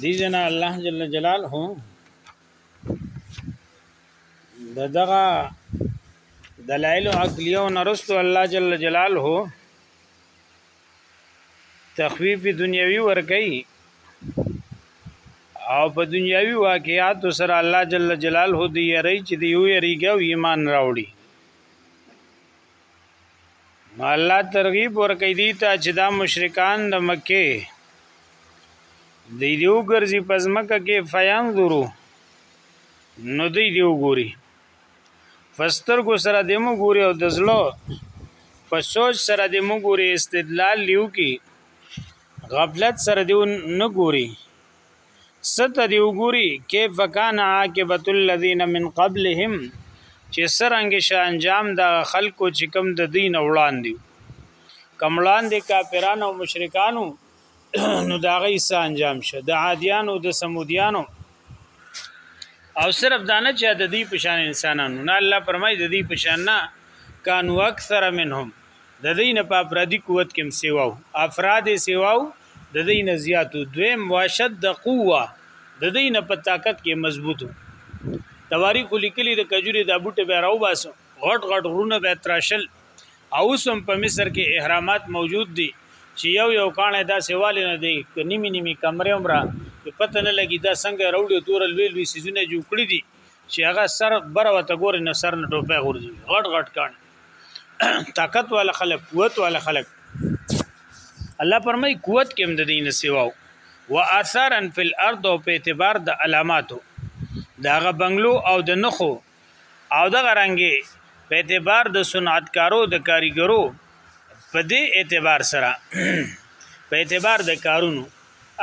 دي جنا الله جل جلاله د دغه دلایل عقلیو نرستو الله جل جلاله تخفیف دنیوي ور کوي او په دنیوي واقعات سره الله جل جلاله دی یری چې دی یو یریږي او ایمان راوړي نو الله ترغیب ورکې دي ته چې دا مشرکان د مکه د دیو ګرځي پزمکه کې فیان ذرو نو دی دیو ګوري فستر کو سره دیمو ګوري او دزلو په سوچ سره دیمو ګوري استدلال لیو کې غفلت سره دیو نه ګوري ستر یوګوري کیف کان عاقبت الذین من قبلهم چې سرنګ شه انجام د خلکو چې کم د دین وړاندې کمړان دي کافرانو او مشرکانو نو دا غي سه انجام شه د عادیانو د سمودیانو او صرف دانه چې د دې پشان انسانانو نه الله پرمای د دې پشان نه کانو اکثر منهم د دین په افرادی قوت کې سیواو افراد سیواو د دې نه زیاتو دویم واشد د قوه د دې نه په طاقت کې مضبوطو تواری کو لیکلی د کجوري د بوټه به راو باسو غټ غټ غرونه به تراشل او سم په مصر کې احرامات موجود دي چې یو یو کانه دا سیواله نه دی نیمه نیمه کمرې عمره په پته نه لګي دا څنګه راوړي دور لوی لوی سيزونه جوړ کړی دي چې هغه سر بر وته ګور نه سر نه ټوپه غورځي غټ غټ کانه طاقت والا خلق قوت والا خلق الله پرمای قوت کې هم د دین سیواو و اثرا فی الارض او په اعتبار د علاماتو داغه بنگلو او د نخو او د غرنګي په اعتبار د صنعتکارو د کاریګرو په دې اعتبار سره په اعتبار د کارونو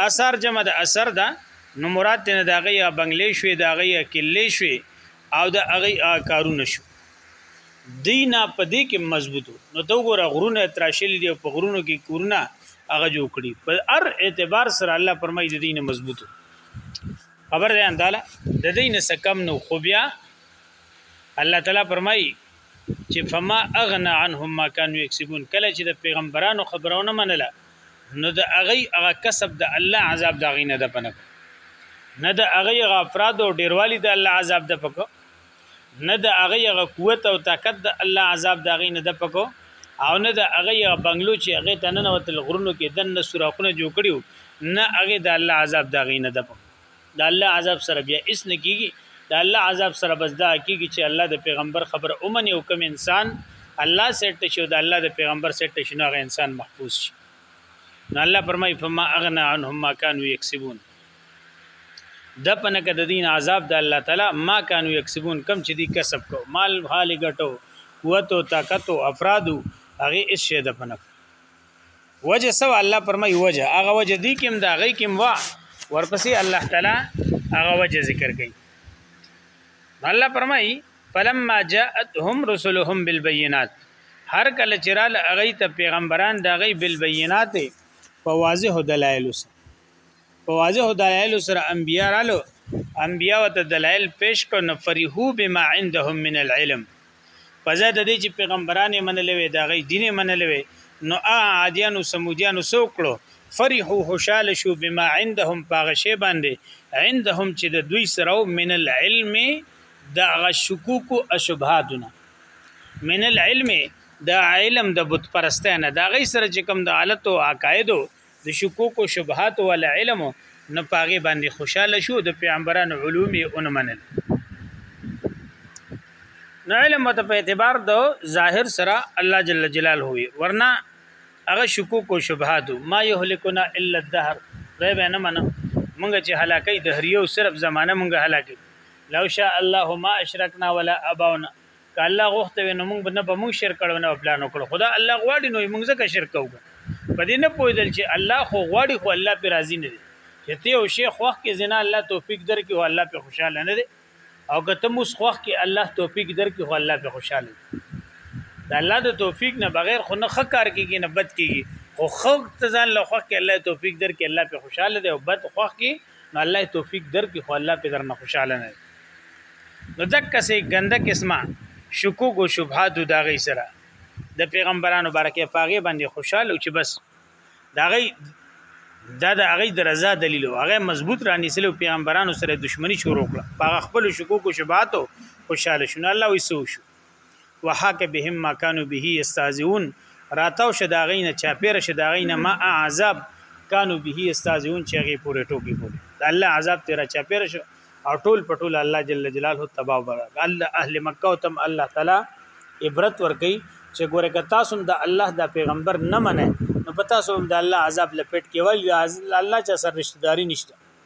اثر جمع د اثر ده نو مراد نه داغه یا بنگلې شوې داغه یا کلې شوې او د هغه کارونه شو دی نه په دې کې مضبوطو نو ته وګوره غرونه تراشل دي او په غرونو کې کورونه هغه جوړ کړي په هر اعتبار سره الله فرمایي د دین مضبوطو خبر ده انداله د دین سکم نو خو بیا الله تعالی فرمایي چې فما اغنا عنهم ما كانوا يكسبون کله چې د پیغمبرانو خبرونه منله نو د اغي هغه کسب د الله عذاب دا غي نه د پنه نه د اغي غفراد او ډیروالی د الله عذاب د پکو نه د هغه هغه قوت او طاقت د الله عذاب د هغه نه د پکو او نه د هغه هغه بنگلو چې هغه ته نه وتل غرونو کې دنه سوراخونه جوړ کړیو نه هغه د الله عذاب د هغه نه د پکو د الله عذاب سره بیا اس نه کیږي د الله عذاب سره بس دا کیږي چې الله د پیغمبر خبر اومني او کوم انسان الله سیټ شي او د الله د پیغمبر سیټ شي نو هغه انسان محفوظ شي نو الله فرمایي فما اغنا عنهم ما كانوا يكسبون د پنه کده دین عذاب د الله تعالی ما کانو یکسبون کم چې دی کسب کو مال حال غټو قوت او طاقت او افرادو هغه اس شه د پنه وجه سو الله پرمای وجه هغه وجه دی کوم دا غي کوم وا ورپسې الله تعالی هغه وجه ذکر کړي الله پرمای فلما جاءتهم رسلهم بالبينات هر کله چې را لغی ته پیغمبران دا غي بالبينات په واضح دلایل سره په واضح دلایل سره انبیا رالو انبیا وت دلایل پیش کړ نو فرحو بما عندهم من العلم پزې د دې چې پیغمبرانې منلې وي دا غي دینه منلې وي نو ا عادیانو سمودیانو سوکړو فرحو خوشاله شو بما عندهم پاغه شی باندې عندهم چې د دوی سره من العلم د غ شکوک او شبهاتونه من العلم د علم د بت پرستانه دا غي سره چې کوم د حالت او عقایدو د شکوک او شبهات ول علم نه پاغي باندې خوشاله شو د پیغمبرانو علوم یې اونمنل نو علم ته په اعتبار د ظاهر سره الله جل جلاله وي ورنه هغه شکوک او شبهات ما يهلكنا الا الدهر به به نه منه مونږ چې هلاکې دهریو صرف زمانه مونږ هلاکې لو شاء الله ما اشرکنا ولا اباونا که الله غوښته وي نو موږ نه به موږ شرک کړو نه پلان وکړو خدا الله غواړي نو موږ ځکه شرک کوو په دې نه پوهېدل چې الله خو غواړي خو الله پې راضي نه دی چې ته یو شی خوښ کې زنا الله توفیق درکړي او الله پې خوشاله نه دی او که ته موس خوښ کې الله توفیق درکړي خو الله پې خوشاله دی د الله د توفیق نه بغیر خو نه خکار کېږي نه بد کېږي خو خو ته ځان له خوښ کې الله توفیق درکړي الله پې خوشاله دی او بد خوښ کې نو الله توفیق درکې خو الله په درنه خوشاله نه نو دکه سي ګنده قسمه شکوک او شبهات دا غي سره د پیغمبرانو برکه پاغه باندې خوشاله چې بس دا غي دا د هغه د رضا دلیل او هغه مضبوط رانی سره پیغمبرانو سره دښمنی شروع کړه هغه خپل شکوک او شبهات خوشاله شونه الله وسو شو وحاک بهم ما كانوا به يستهزئون راتاو شه دا غینه چا پیر شه دا غینه ما عذاب کانو به استاذون چې هغه پورې ټوکی کولی دا الله عذاب تیرا چا پیر شه او ټول پټول الله جل جلاله تباہ برا الله اهل مکه او تم الله تعالی عبرت ورکي چې ګوره که تاسو د الله د پیغمبر نه منئ نو په تاسو هم د الله عذاب لپیټ کې وایي الله چا سره رشتہ داری نشته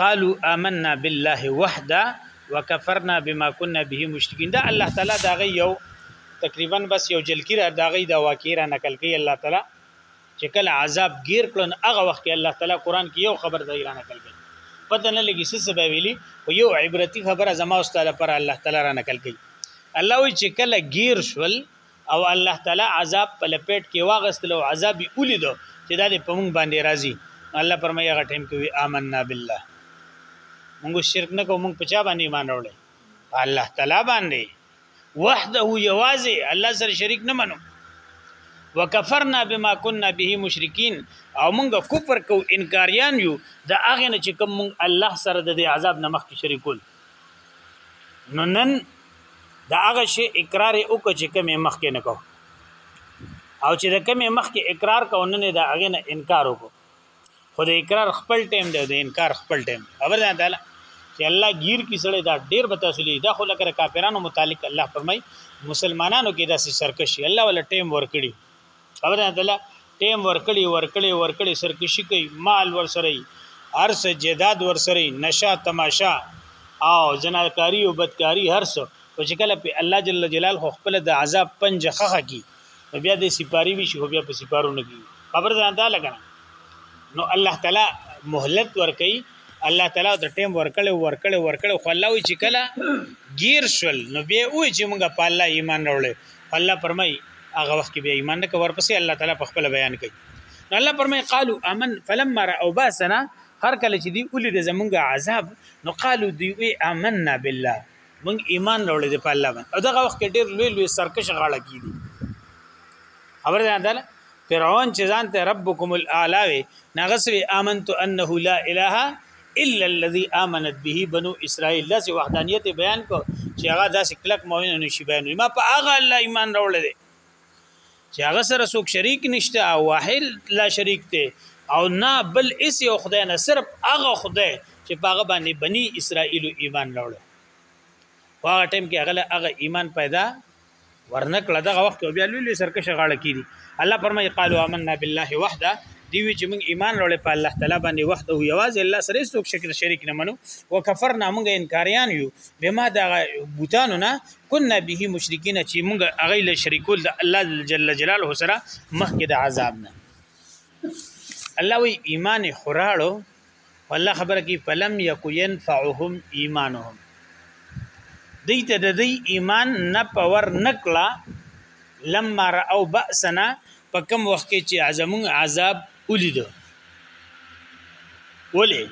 قالوا آمنا بالله وحده وکفرنا بما كنا به مشرکین دا الله تعالی دا غي یو تقریبا بس یو جلکی را دا غي دا واقع را نقل کوي الله تعالی چې کله عذاب گیر کړن هغه وخت کې الله تعالی قران کې یو خبر دی را نقل کوي پته نه لګي څه سبب ویلي او یو عبرتي خبره زما او ستاله پر الله تعالی را نقل کوي الله وی چې کله گیر شول او الله تعالی عذاب په لپیټ کې واغستل او عذاب یې ولید چې دا په موږ باندې راځي الله پرمایي هغه ټیم کې وی آمنا بالله موږ شرک نه کوو موږ په چا باندې ایمان راوړل الله تعالی باندې وحده یوازې الله سره شریک نه منو وکفرنا بما كنا به مشرکین او موږ کفر کو انکاریان یو د هغه نه چې کوم موږ الله سره د عذاب نه مخکې شریکول نو نن دا هغه شی اقرار وکړي چې کوم مخ کې نه کو او چې د کوم مخ کې اقرار کو نن دا هغه نه انکار وکړو خو د اقرار خپل ټیم دی د انکار خپل ټیم خبر ده تعالی چې الله گیر کې سړی دا ډیر به تاسو لید دا خو لکه کافرانو متعلق الله فرمای مسلمانانو کې داسې سرکشي الله ولا ټیم ور کړی خبره ده ټیم ورکړي ورکړي ورکړي سرکشي کوي مال ورسره هرڅ جیداد ورسره نشه تماشا او جناکاری او بدکاری هرڅ او چې کله په الله جل جلال خو خپل د عذاب پنج خخه کی بیا د سپاری وی شي بیا په سپارو نه کی خبر ځان دا لګنه نو الله تعالی مهلت ورکي الله تعالی د ټیم ورکړي ورکړي ورکړي خو الله وی چې کله گیر شول نو بیا وی چې موږ په الله ایمان راوړل الله فرمای هغه وخت کې به ایمان نه کور پسې الله تعالی په خپل بیان کوي نو الله فرمای قالو امن فلما را او باسنا هر کله چې دی اولی د زمونږه عذاب نو قالو دی وی امننا بالله مونږ ایمان راوړل دی په الله باندې او دغه وخت کې ډېر لوی لوی سرکش غاړه کیدي خبر ده فرعون چې ځان ته ربکم الاعلى وي نغسوي امنت انه لا اله الا الذي امنت به بنو اسرائيل داسې وحدانيت بیان کو چې هغه داسې کلک مؤمن نشي بیان ما په هغه الله ایمان راوړل دي چې هغه سره څوک شریک نشته او واحد لا شریک دی او نه بل اس یو خدای نه صرف هغه خدای چې په هغه باندې بني اسرائيل ایمان راوړل هغه ټیم کې هغه هغه ایمان پیدا ورنکړه دغه وخت بیا لوی لوی سرکشه غاړه کیدي الله فرمایي قالوا آمنا بالله وحده دی وی چې موږ ایمان لرل په الله تعالی باندې وحده یو واز الله سره څوک شکر شریک نه منو وکفرنا موږ انکاریان یو بما دا بوتانو نه كنا به مشرکین چې موږ هغه له شریکول د الله جل جلاله سره مخکې د عذاب نه الله وی ایمان خوراړو والله خبره کې فلم یکو ينفعهم ایمانهم دې ته د دې ایمان نه پور نکړه لما راو باسنا په کوم وخت کې چې اعظمون عذاب ولید ولې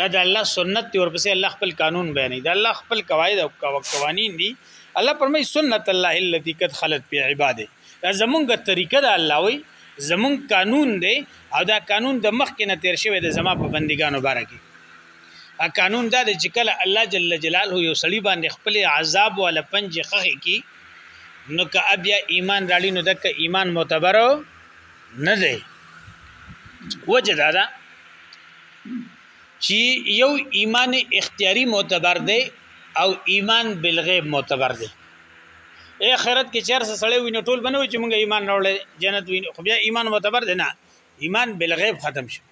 دا د الله سنت دی ورپسې الله خپل قانون بیانې دا الله خپل قواعد او قوانین دي الله پرمې سنت الله التي قد خلت في عباده دا زمونږه طریقه ده الله وی زمون قانون دی او دا قانون د مخ کې نه تیر شوی د زما په بندګانو باره کې ا قانون دا دی چې کله الله جل جلاله یو سړی باندې خپل عذاب ولا پنج خخه کی نو که بیا ایمان راړي نو دک ایمان معتبر نه دی وجه دا ده چې یو ایمان اختیاري معتبر دی او ایمان بالغیب معتبر دی اخرت کې چیر څه سړی ویني ټول بنوي چې موږ ایمان راوړل جنت ویني خو بیا ایمان معتبر دی نه ایمان بالغیب ختم شو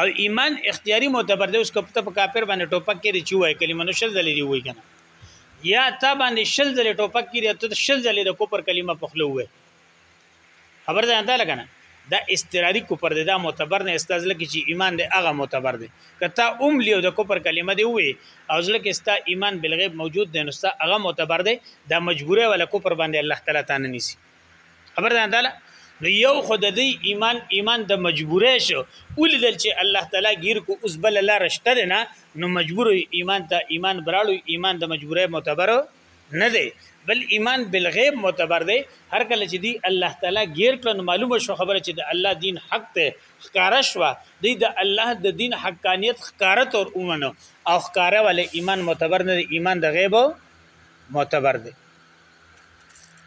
او ایمان اختیاري معتبر دی اوس کپته په کافر باندې ټوپک کې چې وای کلمه نو شل ځلې دی وای کنه یا تا باندې شل ځلې ټوپک کې ته شل ځلې د کوپر کلمه پخلو وای خبر ده انده لګنه دا استراری کوپر دی دا معتبر نه استاد لکه چې ایمان دی هغه معتبر دی کته اوم لیو د کوپر کلمه دی وې او ځل کې ستا ایمان بالغیب موجود دی نو ستا هغه معتبر دی دا مجبوره ولا کوپر باندې الله تعالی تانه نیسی خبر ده انده نو یو خود دی ایمان ایمان د مجبوره شو ولیدل چې الله تعالی گیر کو اوس بل الله رشته نه نو مجبور ایمان ته ایمان براړو ایمان د مجبوره معتبر نه دی بل ایمان بالغیب معتبر دی هر کله چې دی الله تعالی غیر کړه نو معلومه شو خبره چې د الله دین حق ته ښکارا شو دی د الله د دین حقانیت ښکارا تور اومنو او ښکارا ول ایمان معتبر نه دی ایمان د غیب معتبر دی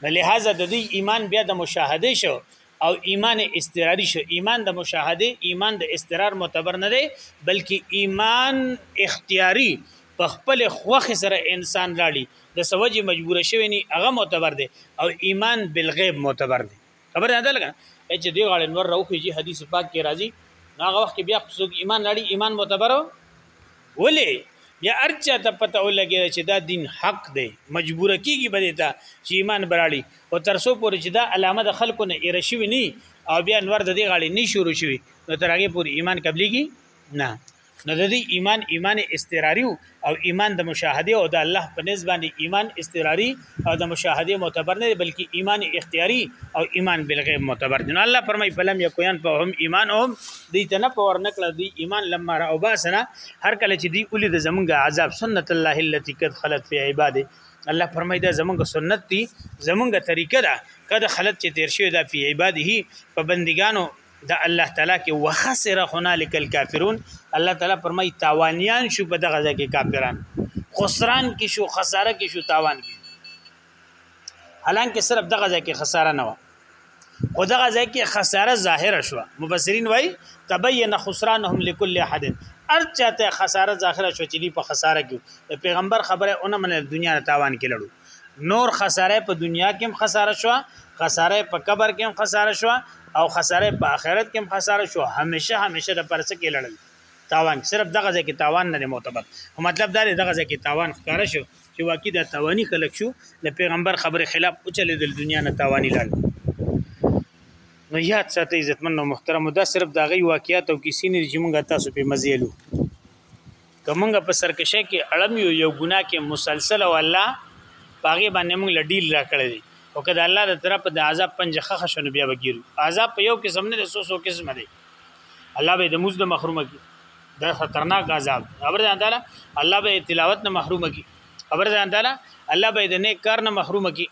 لہذا د دې ایمان بیا د مشاهده شو او ایمان استراری شو ایمان د مشاهده ایمان د استرار معتبر نه دی بلکې ایمان اختیاری په خپل خوخ سره انسان راړي د سوجي مجبور شوی نه هغه معتبر دی او ایمان بالغیب معتبر دی خبر نه ده لګا چې دی غاړه نور راوخی چې حدیث پاک کې راځي هغه وخت بیا څوک ایمان راړي ایمان معتبر ولې بیا ارچا ته پته ولګی چې دا دین حق دی مجبور کیږي بده ته چې ایمان براړي او تر څو پورې چې دا علامه د خلکو نه ایرشوي ني او بیا انور د دې غاړي ني شروع شوي نو تر هغه پورې ایمان قبليږي نه نو د دې ایمان ایمان استراری او ایمان د مشاهده او د الله په نسبت ایمان استراری او د مشاهده معتبر نه بلکې ایمان اختیاري او ایمان بالغیب معتبر دی نو الله فرمای فلم یکوین په هم ایمان هم دی ته نه پور نکړه دی ایمان لمه را او باسنه هر کله چې دی اولی د زمونږ عذاب سنت الله التي قد خلت فی عباده الله فرمای دا زمونږ سنت دی زمونږ طریقه ده قد خلت چې تیر شوی دا فی عباده په بندګانو د الله تعالی کې وخسر هنالک الکافرون الله تعالی فرمای تاوانیان شو په دغه ځای کې کافران خسران کې شو خساره کې شو تاوان کې حالانکه صرف دغه ځای کې خساره نه و خو دغه ځای کې خساره ظاهره شو مفسرین وای تبین خسرانهم لكل احد ار چاته خساره ظاهره شو چې په خساره کې پیغمبر خبره اونم نه دنیا تاوان کې لړو نور خساره په دنیا کې هم خساره شو خساره په قبر کې هم خساره شو او خساره په آخرت کې هم خساره شو همیشه همیشه د پرسه کې لړل تاوان صرف دغه ځکه تاوان نه معتبر او مطلب دا دی دغه ځکه تاوان ښکاره شو چې واقعي د تاوانی خلک شو د پیغمبر خبره خلاف او چلې د دنیا نه تاوانی لړل نو یاد ساتي عزتمن او محترم دا صرف دغه واقعیت او کیسې نه چې موږ تاسو په مزیلو که مونږ په سرکشه کې اړم یو یو ګناه کې مسلسل او الله پاغه باندې مونږ لډیل را کړی دی او کله الله د طرف د عذاب پنځه خخ شنو بیا وګیرو عذاب په یو قسم نه سو سو قسم دی الله به د موز د محرومه کی دا خطرناک عذاب خبر ځان تعالی الله به تلاوت نه محرومه کی خبر ځان تعالی الله به د نیک کار نه محرومه کی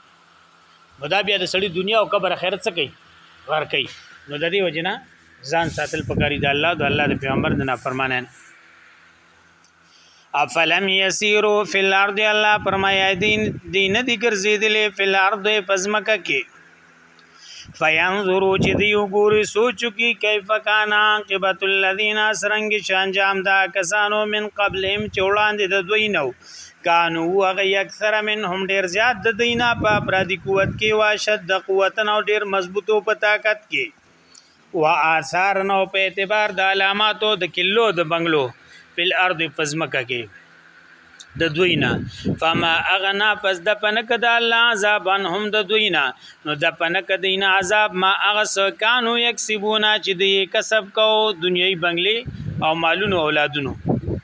نو دا بیا د سړی دنیا او قبر اخرت څه کوي غر کوي نو د دې وجنه ځان ساتل پکاري د الله د الله د پیغمبر د نافرمانه افلم یسیرو فی الارض الله فرمایا دین دین دی ګرځیدلې فی الارض پزمکه کې فینظرو چې دی وګوري سوچ کی کیف کان عاقبت الذین اسرنګ شانجام دا کسانو من قبلهم چولاند د دوی نو کانو هغه اکثر منهم ډیر زیات د دینا په افرادی قوت کې واشد د قوت نو ډیر مضبوط او په طاقت کې و آثار نو په اعتبار د علاماتو د کلو د بنگلو په ارض پزمکه کې د دوینا فما اغنا پس د پنک د الله عذاب هم د دوینا نو د پنک دین عذاب ما اغس کانو یکسبونا چې د کسب کو دنیوي بنگلي او مالونو اولادونو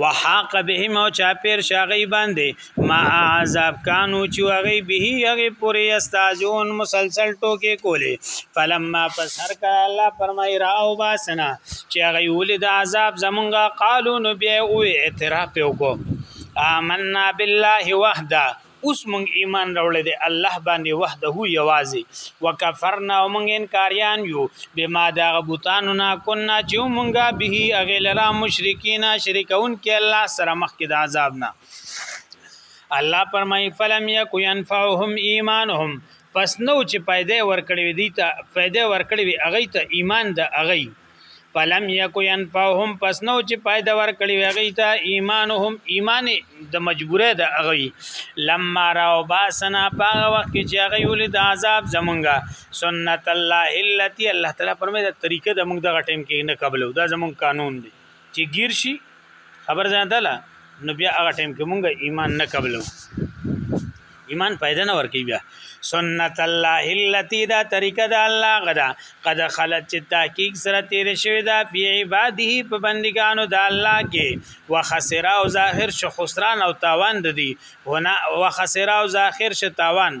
وحاق بهم او چاپیر شاغی باندې ما عذاب کانو چې هغه به هغه پوری استاجون مسلسل ټوکې کولې فلما پس هر کله الله فرمای را او باسنا چې هغه ولید عذاب زمونږه قالو نو بیا او اعتراف وکړو آمنا بالله وحده اوس مونږ ایمان راوړی دی الله باندې وحده یوازې وکفرنا او مونږ انکاریان یو بما دا غبوتانو نا کنا چې مونږه به اغه لرا مشرکین شریکون کې الله سره مخ کې د عذاب نه الله پرمای فلم یک ينفعهم ایمانهم پس نو چې پیدا ورکړی دی ته پیدا ورکړی وی اغه ته ایمان د اغه فلم یکو ينفعهم پس نو چې پایده ور کړی وغی ته ایمانهم ایمان د مجبوره د اغوی لما راو باسنا پاغه وخت چې هغه یول د عذاب زمونږه سنت الله التي الله تعالی فرمایي د طریقه د موږ دغه ټیم کې نه قبلو دا زمونږ قانون دی چې گیر شي خبر ځان دلا نو بیا هغه ټیم کې مونږه ایمان نه قبلو ایمان پیدا نه ورکی بیا سنت الله التي دا طریقه د الله غدا قد خلت چې تحقیق سره تیر شوی دا فی عباده په بندگانو د الله کې وخسرا او ظاهر شو خسران او تاوان د دی هنا وخسرا او ظاهر شو تاوان